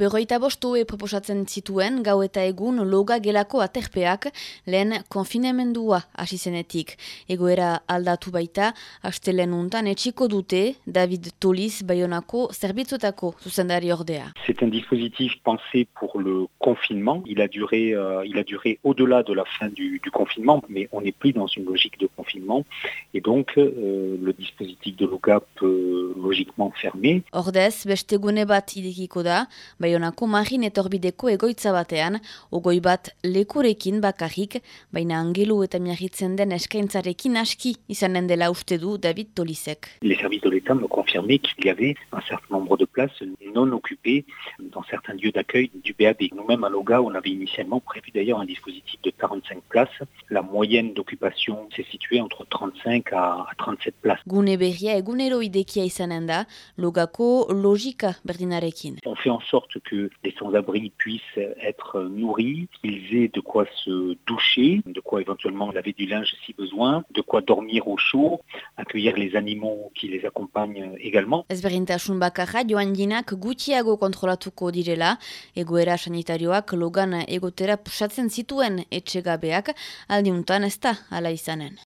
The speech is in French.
Berroita bostoe proposatzen zituen gau eta egun loga gelako aterpeak lehen konfinemendua hasi zenetik. Egoera aldatu baita, hastelen untan etxiko dute David Toliz Bayonako zerbitzuetako zuzendari ordea. C'est un dispositif pensé pour le confinement. Il a duré, euh, il a duré au-delà de la fin du, du, confinement, mais on n'est plus dans une logique de confinement. Et donc, euh, le dispositif de LOGA peut logiquement fermer. Ordez, beste gune bat idekiko da, Baionako marin etorbideko egoitza batean, ogoi bat lekurekin bakarrik, baina angelu eta miagitzen den eskaintzarekin aski izanen dela uste du David Tolisek. Les services de l'État me qu'il y avait un certain nombre de places non occupées dans certains lieux d'accueil du BAB. Nous-mêmes à Loga, on avait initialement prévu d'ailleurs un dispositif de 45 places. La moyenne d'occupation s'est située entre 35 à 37 places. Gune berria egunero idekia izanen da, Logako logika berdinarekin. On fait en sorte que les sans-abri puissent être nourris, qu'ils aient de quoi se doucher, de quoi éventuellement laver du linge si besoin, de quoi dormir au chaud, accueillir les animaux qui les accompagnent également. Ezberdintasun bakarra joan jinak gutxiago kontrolatuko direla, egoera sanitarioak logan egotera pusatzen zituen etxegabeak, aldiuntan ez da ala izanen.